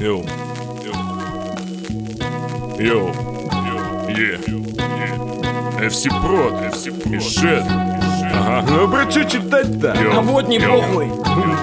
Йоу. Йоу. Є. FC Pro, FC Pro. Шет. Ага. Ну про что читать-то? А вот не похуй.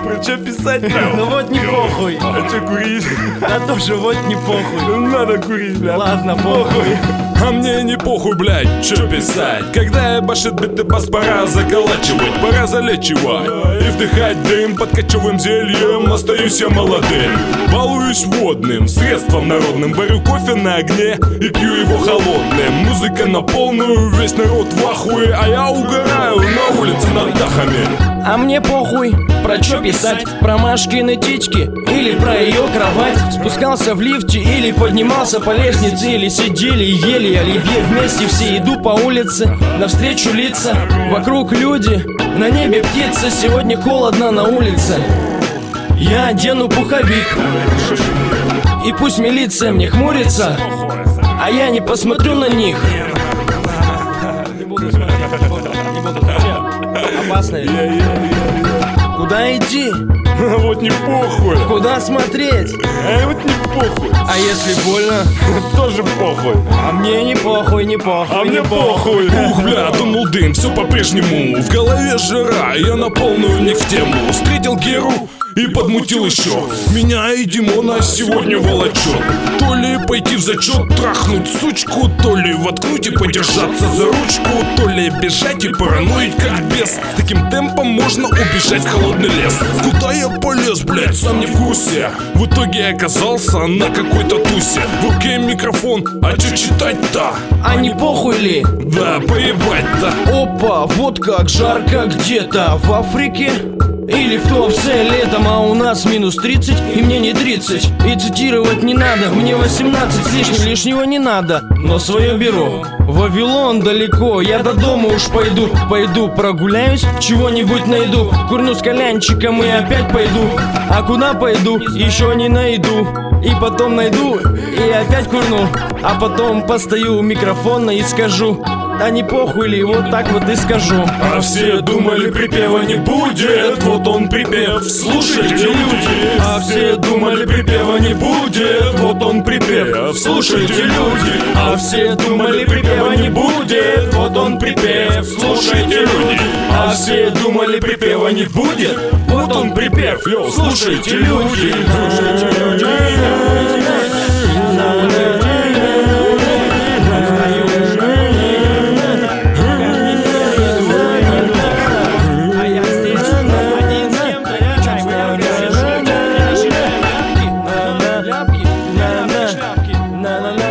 Про что писать-то? Ну вот не похуй. А что курить? А тоже вот не похуй. Ну надо курить, бля. Ладно, похуй. А мне не похуй, блядь, что писать. Когда я башит биты бас, пора заколачивать Пора залечивать. И вдыхать дым Под кочевым зельем остаюсь я молодым. Балуюсь водным, средством народным Варю кофе на огне и пью его холодным. Музыка на полную, весь народ в ахуе А я угораю на улице над дахами А мне похуй, про чё писать? Про Машкины тички или про ее кровать? Спускался в лифте или поднимался по лестнице Или сидели и ели оливье вместе все Иду по улице, навстречу лица Вокруг люди, на небе птицы Сегодня холодно на улице Я одену пуховик И пусть милиция мне хмурится А я не посмотрю на них Не буду смотреть, смотреть. Опасно это. Куда идти? А вот не похуй, Куда смотреть? а вот не похуй А если больно? Тоже похуй А мне не похуй, не похуй, А не мне похуй Ух, бля, думал дым, все по-прежнему В голове жара, я на полную не в тему Встретил Геру и подмутил еще Меня и Димона сегодня волочет То ли пойти в зачет, трахнуть сучку То ли воткнуть и подержаться за ручку То ли бежать и параноить как бес. Таким темпом можно убежать в холодный лес. Куда я полез, блядь, сам не в курсе. В итоге оказался на какой-то тусе. В руке микрофон, а что читать-то? А не похуй ли? Да, поебать-то. Опа, вот как жарко где-то в Африке или в Туапсе летом, а у нас минус 30 и мне не 30 И цитировать не надо, мне 18 с лишним, лишнего не надо. Но свое беру Вавилон далеко, я до дома уж пойду. Пойду прогуляюсь, чего-нибудь найду. Курну с колянчиком и опять пойду. А куда пойду, еще не найду. И потом найду, и опять курну. А потом постою у микрофона и скажу а не похуй ли, вот так вот и скажу? А все думали припева не будет. Вот он припев, слушайте люди. А все думали припева не будет. Вот он припев, слушайте люди. А все думали припева не будет. Вот он припев, слушайте люди. А все думали припева не будет. Вот он припев, йоу, слушайте люди. Слушайте люди На-на-на-на-на-на, вот не похуй